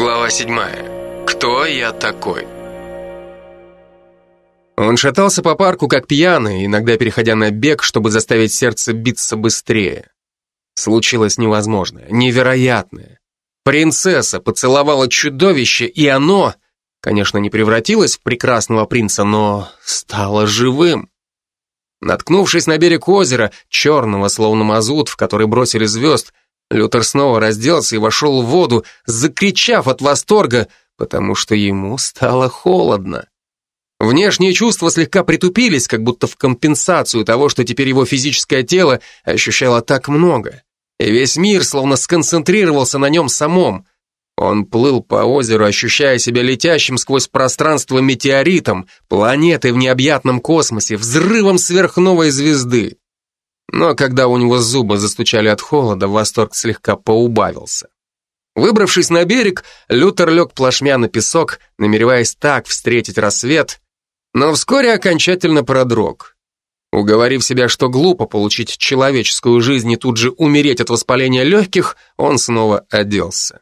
Глава седьмая. Кто я такой? Он шатался по парку как пьяный, иногда переходя на бег, чтобы заставить сердце биться быстрее. Случилось невозможное, невероятное. Принцесса поцеловала чудовище, и оно, конечно, не превратилось в прекрасного принца, но стало живым. Наткнувшись на берег озера, черного, словно мазут, в который бросили звезд, Лютер снова разделся и вошел в воду, закричав от восторга, потому что ему стало холодно. Внешние чувства слегка притупились, как будто в компенсацию того, что теперь его физическое тело ощущало так много. И весь мир словно сконцентрировался на нем самом. Он плыл по озеру, ощущая себя летящим сквозь пространство метеоритом, планетой в необъятном космосе, взрывом сверхновой звезды. Но когда у него зубы застучали от холода, восторг слегка поубавился. Выбравшись на берег, Лютер лег плашмя на песок, намереваясь так встретить рассвет, но вскоре окончательно продрог. Уговорив себя, что глупо получить человеческую жизнь и тут же умереть от воспаления легких, он снова оделся.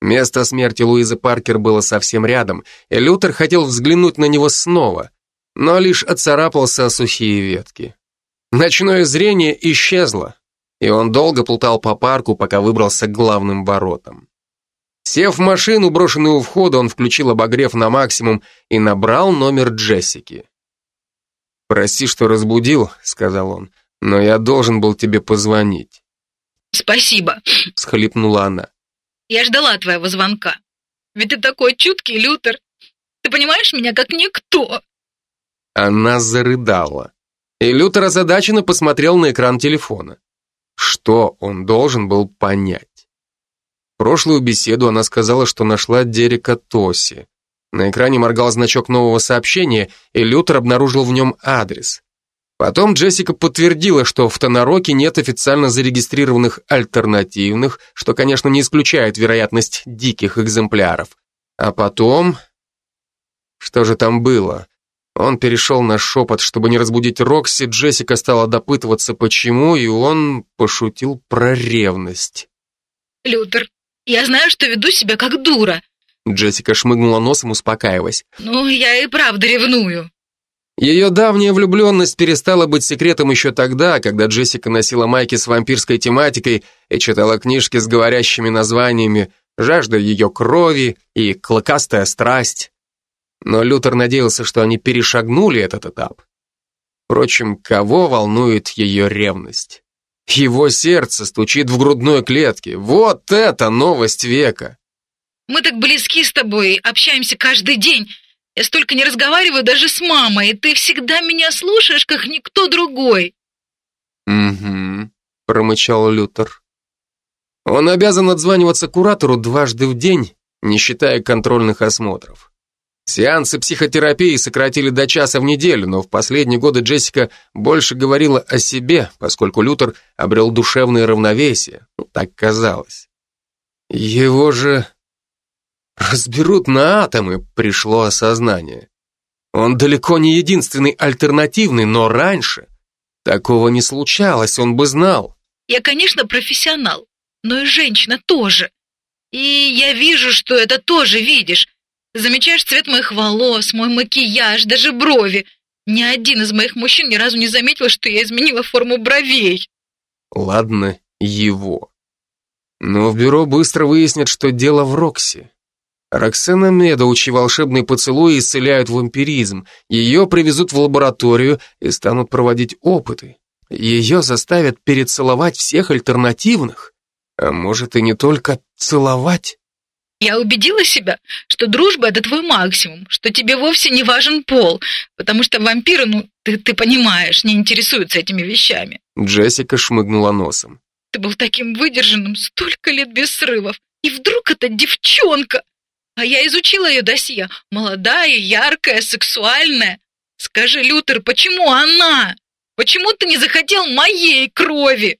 Место смерти Луизы Паркер было совсем рядом, и Лютер хотел взглянуть на него снова, но лишь отцарапался о сухие ветки. Ночное зрение исчезло, и он долго плутал по парку, пока выбрался к главным воротам. Сев в машину, брошенную у входа, он включил обогрев на максимум и набрал номер Джессики. «Прости, что разбудил», — сказал он, — «но я должен был тебе позвонить». «Спасибо», — всхлипнула она. «Я ждала твоего звонка. Ведь ты такой чуткий, Лютер. Ты понимаешь меня как никто». Она зарыдала. И Лютер озадаченно посмотрел на экран телефона. Что он должен был понять? В прошлую беседу она сказала, что нашла Дерека Тоси. На экране моргал значок нового сообщения, и Лютер обнаружил в нем адрес. Потом Джессика подтвердила, что в Тонороке нет официально зарегистрированных альтернативных, что, конечно, не исключает вероятность диких экземпляров. А потом... Что же там было? Он перешел на шепот, чтобы не разбудить Рокси, Джессика стала допытываться, почему, и он пошутил про ревность. «Лютер, я знаю, что веду себя как дура». Джессика шмыгнула носом, успокаиваясь. «Ну, я и правда ревную». Ее давняя влюбленность перестала быть секретом еще тогда, когда Джессика носила майки с вампирской тематикой и читала книжки с говорящими названиями «Жажда ее крови» и «Клокастая страсть». Но Лютер надеялся, что они перешагнули этот этап. Впрочем, кого волнует ее ревность? Его сердце стучит в грудной клетке. Вот это новость века! Мы так близки с тобой, общаемся каждый день. Я столько не разговариваю даже с мамой, и ты всегда меня слушаешь, как никто другой. Угу, промычал Лютер. Он обязан отзваниваться куратору дважды в день, не считая контрольных осмотров. Сеансы психотерапии сократили до часа в неделю, но в последние годы Джессика больше говорила о себе, поскольку Лютер обрел душевное равновесие. Ну, так казалось. Его же разберут на атомы, пришло осознание. Он далеко не единственный альтернативный, но раньше такого не случалось, он бы знал. Я, конечно, профессионал, но и женщина тоже. И я вижу, что это тоже видишь. Замечаешь цвет моих волос, мой макияж, даже брови. Ни один из моих мужчин ни разу не заметил, что я изменила форму бровей. Ладно, его. Но в бюро быстро выяснят, что дело в Рокси. Роксена Медоучи волшебные поцелуи исцеляют вампиризм. Ее привезут в лабораторию и станут проводить опыты. Ее заставят перецеловать всех альтернативных. А может и не только целовать. Я убедила себя, что дружба — это твой максимум, что тебе вовсе не важен пол, потому что вампиры, ну, ты, ты понимаешь, не интересуются этими вещами. Джессика шмыгнула носом. Ты был таким выдержанным, столько лет без срывов, и вдруг эта девчонка! А я изучила ее досье. Молодая, яркая, сексуальная. Скажи, Лютер, почему она? Почему ты не захотел моей крови?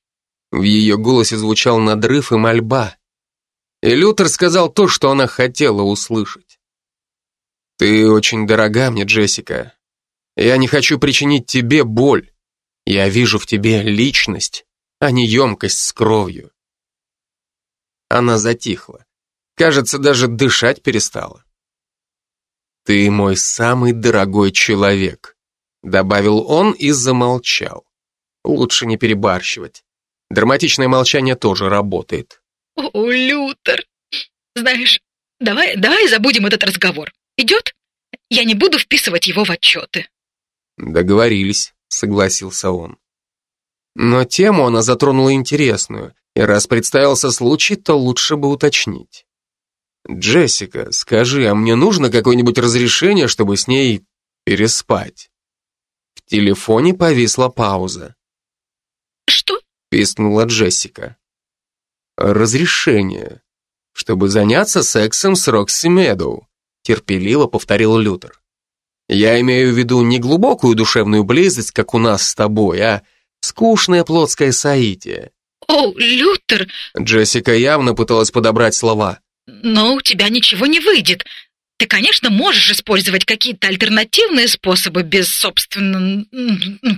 В ее голосе звучал надрыв и мольба. И Лютер сказал то, что она хотела услышать. «Ты очень дорога мне, Джессика. Я не хочу причинить тебе боль. Я вижу в тебе личность, а не емкость с кровью». Она затихла. Кажется, даже дышать перестала. «Ты мой самый дорогой человек», — добавил он и замолчал. Лучше не перебарщивать. Драматичное молчание тоже работает. О, Лютер, знаешь, давай, давай забудем этот разговор. Идет? Я не буду вписывать его в отчеты. Договорились, согласился он. Но тему она затронула интересную, и раз представился случай, то лучше бы уточнить. «Джессика, скажи, а мне нужно какое-нибудь разрешение, чтобы с ней переспать?» В телефоне повисла пауза. «Что?» — пискнула Джессика. «Разрешение, чтобы заняться сексом с Рокси Медоу», терпеливо повторил Лютер. «Я имею в виду не глубокую душевную близость, как у нас с тобой, а скучное плотское соитие». «О, Лютер!» Джессика явно пыталась подобрать слова. «Но у тебя ничего не выйдет. Ты, конечно, можешь использовать какие-то альтернативные способы без, собственно,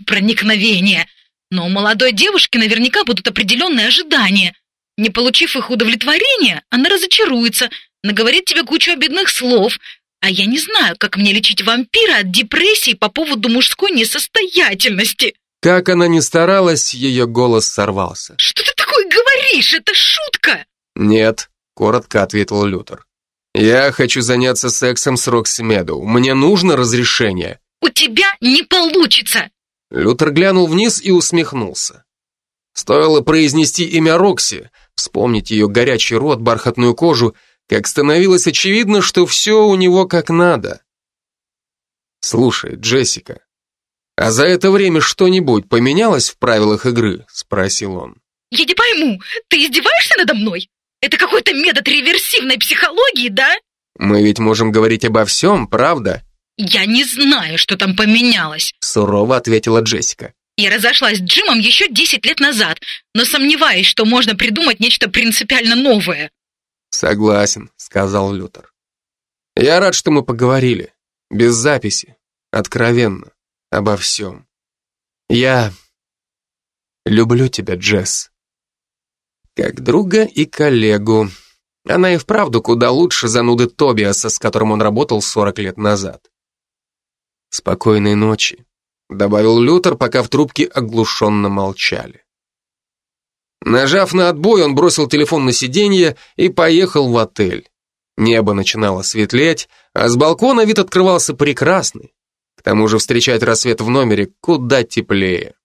проникновения. Но у молодой девушки наверняка будут определенные ожидания. Не получив их удовлетворения, она разочаруется, наговорит тебе кучу обидных слов. А я не знаю, как мне лечить вампира от депрессии по поводу мужской несостоятельности. Как она ни старалась, ее голос сорвался. Что ты такое говоришь? Это шутка! Нет, коротко ответил Лютер. Я хочу заняться сексом с Рокси Медоу. Мне нужно разрешение. У тебя не получится. Лютер глянул вниз и усмехнулся. Стоило произнести имя Рокси, вспомнить ее горячий рот, бархатную кожу, как становилось очевидно, что все у него как надо. «Слушай, Джессика, а за это время что-нибудь поменялось в правилах игры?» — спросил он. «Я не пойму, ты издеваешься надо мной? Это какой-то метод реверсивной психологии, да?» «Мы ведь можем говорить обо всем, правда?» «Я не знаю, что там поменялось», — сурово ответила Джессика. «Я разошлась с Джимом еще 10 лет назад, но сомневаюсь, что можно придумать нечто принципиально новое». «Согласен», — сказал Лютер. «Я рад, что мы поговорили. Без записи. Откровенно. Обо всем. Я люблю тебя, Джесс. Как друга и коллегу. Она и вправду куда лучше зануды Тобиаса, с которым он работал 40 лет назад. «Спокойной ночи», — добавил Лютер, пока в трубке оглушенно молчали. Нажав на отбой, он бросил телефон на сиденье и поехал в отель. Небо начинало светлеть, а с балкона вид открывался прекрасный. К тому же встречать рассвет в номере куда теплее.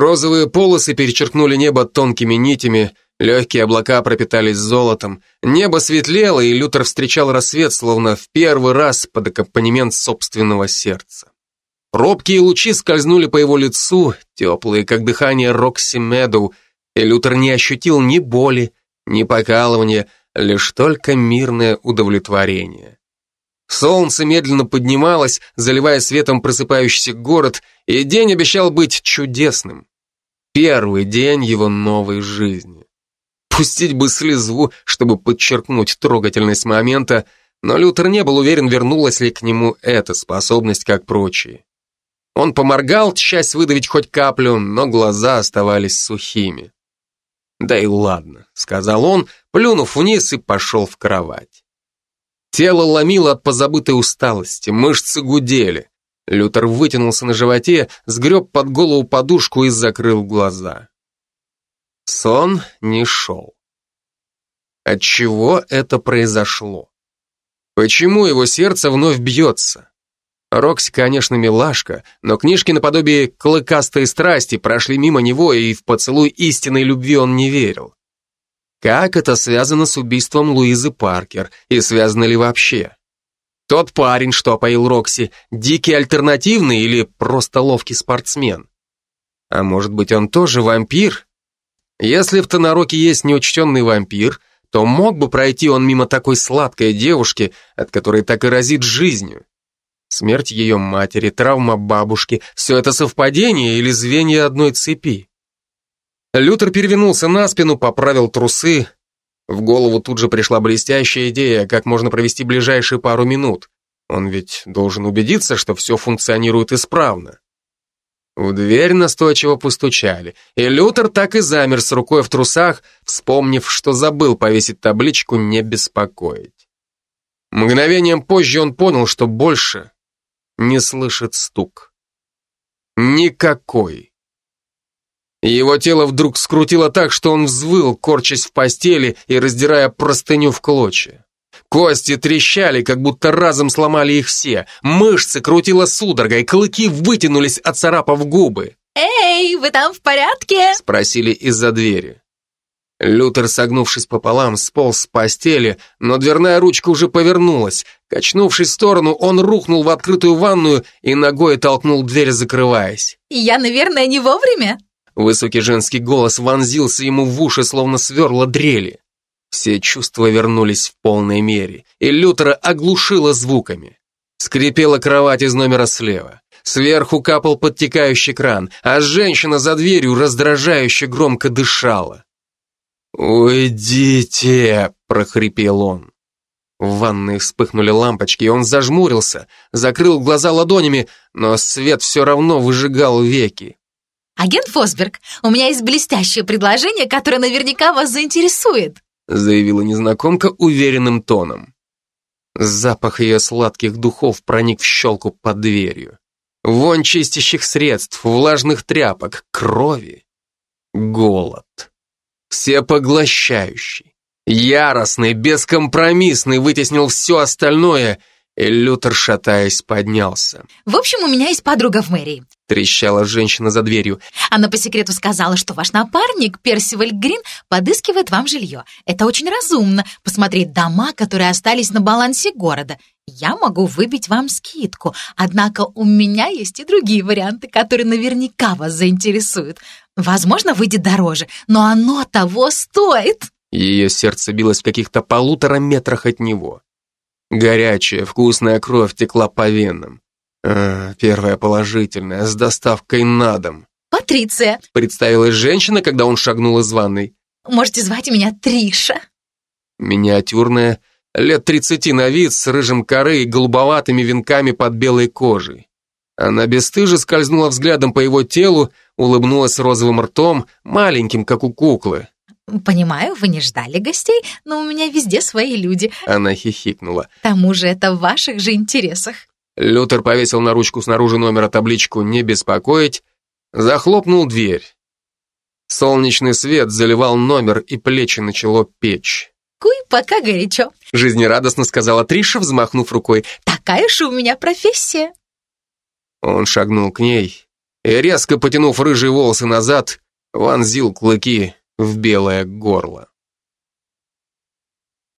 Розовые полосы перечеркнули небо тонкими нитями, Легкие облака пропитались золотом, небо светлело, и Лютер встречал рассвет, словно в первый раз под аккомпанемент собственного сердца. Робкие лучи скользнули по его лицу, теплые, как дыхание Рокси Медоу, и Лютер не ощутил ни боли, ни покалывания, лишь только мирное удовлетворение. Солнце медленно поднималось, заливая светом просыпающийся город, и день обещал быть чудесным. Первый день его новой жизни. Пустить бы слезу, чтобы подчеркнуть трогательность момента, но Лютер не был уверен, вернулась ли к нему эта способность, как прочие. Он поморгал, часть выдавить хоть каплю, но глаза оставались сухими. «Да и ладно», — сказал он, плюнув вниз и пошел в кровать. Тело ломило от позабытой усталости, мышцы гудели. Лютер вытянулся на животе, сгреб под голову подушку и закрыл глаза. Сон не шел. Отчего это произошло? Почему его сердце вновь бьется? Рокси, конечно, милашка, но книжки наподобие «Клыкастой страсти» прошли мимо него, и в поцелуй истинной любви он не верил. Как это связано с убийством Луизы Паркер, и связано ли вообще? Тот парень, что опоил Рокси, дикий альтернативный или просто ловкий спортсмен? А может быть, он тоже вампир, если в Тонороке есть неучтенный вампир, то мог бы пройти он мимо такой сладкой девушки, от которой так и разит жизнью. Смерть ее матери, травма бабушки – все это совпадение или звенья одной цепи? Лютер перевернулся на спину, поправил трусы. В голову тут же пришла блестящая идея, как можно провести ближайшие пару минут. Он ведь должен убедиться, что все функционирует исправно. В дверь настойчиво постучали, и Лютер так и замер с рукой в трусах, вспомнив, что забыл повесить табличку «Не беспокоить». Мгновением позже он понял, что больше не слышит стук. Никакой. Его тело вдруг скрутило так, что он взвыл, корчась в постели и раздирая простыню в клочья. Кости трещали, как будто разом сломали их все. Мышцы крутило судорогой, клыки вытянулись, оцарапав губы. «Эй, вы там в порядке?» Спросили из-за двери. Лютер, согнувшись пополам, сполз с постели, но дверная ручка уже повернулась. Качнувшись в сторону, он рухнул в открытую ванную и ногой толкнул дверь, закрываясь. «Я, наверное, не вовремя?» Высокий женский голос вонзился ему в уши, словно сверла дрели. Все чувства вернулись в полной мере, и Лютера оглушило звуками. Скрипела кровать из номера слева. Сверху капал подтекающий кран, а женщина за дверью раздражающе громко дышала. «Уйдите!» – прохрипел он. В ванной вспыхнули лампочки, и он зажмурился, закрыл глаза ладонями, но свет все равно выжигал веки. «Агент Фосберг, у меня есть блестящее предложение, которое наверняка вас заинтересует», заявила незнакомка уверенным тоном. Запах ее сладких духов проник в щелку под дверью. Вон чистящих средств, влажных тряпок, крови. Голод. Всепоглощающий. Яростный, бескомпромиссный вытеснил все остальное Лютер, шатаясь, поднялся. «В общем, у меня есть подруга в мэрии», — трещала женщина за дверью. «Она по секрету сказала, что ваш напарник, Персиваль Грин, подыскивает вам жилье. Это очень разумно, посмотреть дома, которые остались на балансе города. Я могу выбить вам скидку, однако у меня есть и другие варианты, которые наверняка вас заинтересуют. Возможно, выйдет дороже, но оно того стоит». Ее сердце билось в каких-то полутора метрах от него. Горячая, вкусная кровь текла по венам. А, первая положительная, с доставкой на дом. «Патриция», — представилась женщина, когда он шагнул из ванной. «Можете звать меня Триша». Миниатюрная, лет тридцати на вид, с рыжим коры и голубоватыми венками под белой кожей. Она бесстыже скользнула взглядом по его телу, улыбнулась розовым ртом, маленьким, как у куклы. «Понимаю, вы не ждали гостей, но у меня везде свои люди». Она хихикнула. «К тому же это в ваших же интересах». Лютер повесил на ручку снаружи номера табличку «Не беспокоить», захлопнул дверь. Солнечный свет заливал номер, и плечи начало печь. «Куй, пока горячо», — жизнерадостно сказала Триша, взмахнув рукой. «Такая же у меня профессия». Он шагнул к ней и, резко потянув рыжие волосы назад, вонзил клыки в белое горло.